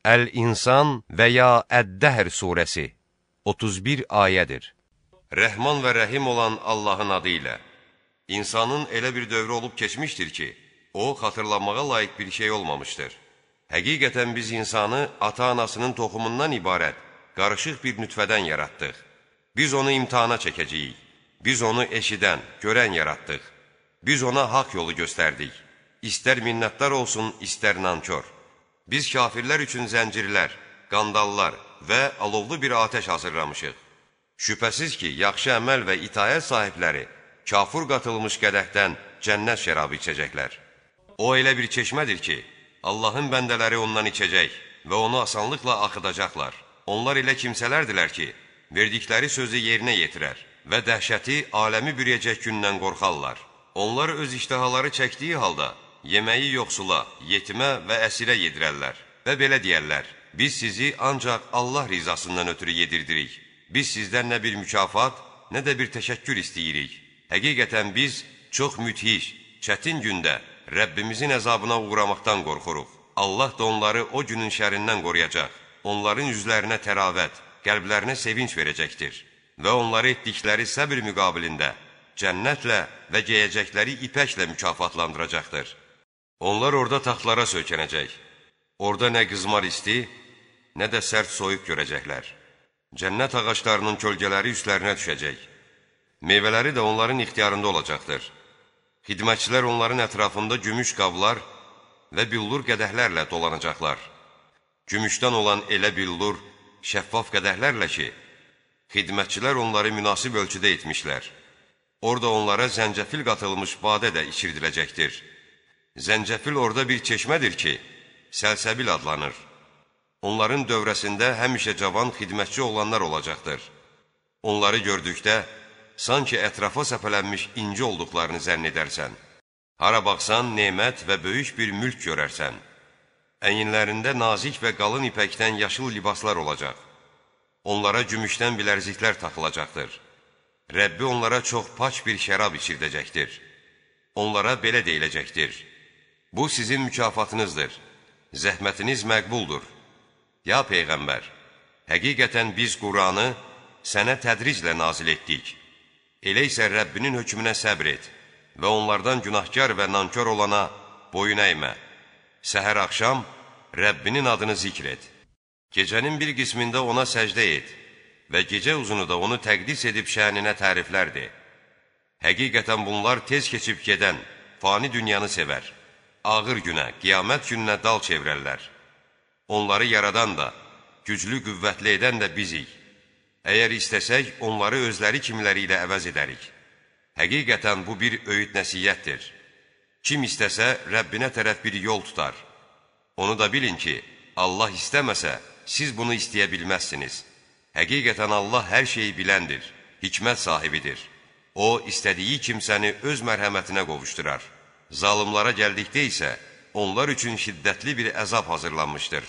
Əl-İnsan və ya Əd-Dəhr surəsi 31 ayədir. Rəhman və rəhim olan Allahın adı ilə. İnsanın elə bir dövrü olub keçmişdir ki, o, xatırlanmağa layiq bir şey olmamışdır. Həqiqətən biz insanı ata-anasının toxumundan ibarət, qarışıq bir nütfədən yaratdıq. Biz onu imtihana çəkəcəyik. Biz onu eşidən, görən yaratdıq. Biz ona haqq yolu göstərdik. İstər minnətdar olsun, istər nankör. Biz kafirlər üçün zəncirlər, qandallar və alovlu bir atəş hazırlamışıq. Şübhəsiz ki, yaxşı əməl və itayət sahibləri kafur qatılmış qədəhdən cənnət şərabı içəcəklər. O elə bir çeşmədir ki, Allahın bəndələri ondan içəcək və onu asanlıqla axıdacaqlar. Onlar elə kimsələrdilər ki, verdikləri sözü yerinə yetirər və dəhşəti aləmi bürüyəcək gündən qorxarlar. Onlar öz iştihaları çəkdiyi halda yeməyi yoxsula, yetimə və əsirə yedirərlər və belə deyərlər, biz sizi ancaq Allah rizasından ötürü yedirdirik. Biz sizdən nə bir mükafat, nə də bir təşəkkür istəyirik. Həqiqətən biz çox müthiş, çətin gündə Rəbbimizin əzabına uğramaqdan qorxuruq. Allah da onları o günün şərindən qoruyacaq. Onların üzlərinə təravət, qəlblərinə sevinç verəcəkdir. Və onları etdikləri səbir müqabilində cənnətlə və geyəcəkləri ipəklə mükafatlandıracaqdır. Onlar orada taxtlara söykənəcək. Orada nə qızmar isti, nə də sərt soyuq görəcəklər. Cənnət ağaclarının kölgələri üstlərinə düşəcək. Meyvələri də onların ixtiyarında olacaqdır. Xidmətçilər onların ətrafında gümüş qablar və billur qədəhlərlə dolanacaqlar. Gümüşdən olan elə billur, şəffaf qədəhlərlə ki, xidmətçilər onları münasib ölçüdə etmişlər. Orada onlara zəncəfil qatılmış badə də içirdiləcəkdir. Zəncəfil orada bir çeşmədir ki, səlsəbil adlanır. Onların dövrəsində həmişə cavan xidmətçi olanlar olacaqdır. Onları gördükdə, sanki ətrafa səpələnmiş inci olduqlarını zənn edərsən. Hara baxsan, nemət və böyük bir mülk görərsən. Əyinlərində nazik və qalın ipəkdən yaşıl libaslar olacaq. Onlara gümüşdən bilərziklər taxılacaqdır. Rəbbi onlara çox paç bir şərab içirdəcəkdir. Onlara belə deyiləcəkdir. Bu sizin mükafatınızdır. Zəhmətiniz məqbuldur. Ya Peyğəmbər, həqiqətən biz Quranı sənə tədriclə nazil etdik. Elə isə Rəbbinin hökmünə səbr et və onlardan günahkar və nankör olana boyun əymə. Səhər axşam Rəbbinin adını zikr et. Gecənin bir qismində ona səcdə et və gecə uzunu da onu təqdis edib şəninə təriflərdir. Həqiqətən bunlar tez keçib gedən, fani dünyanı sevər ağır günə, qiyamət gününə dal çevrərlər. Onları yaradan da, güclü qüvvətli edən də bizik. Əgər istəsək, onları özləri kimləri ilə əvəz edərik. Həqiqətən bu bir öyüd nəsiyyətdir. Kim istəsə, Rəbbinə tərəf bir yol tutar. Onu da bilin ki, Allah istəməsə, siz bunu istəyə bilməzsiniz. Həqiqətən Allah hər şeyi biləndir, hikmət sahibidir. O, istədiyi kimsəni öz mərhəmətinə qovuşdurar. Zalımlara gəldikdə isə onlar üçün şiddətli bir əzab hazırlanmışdır.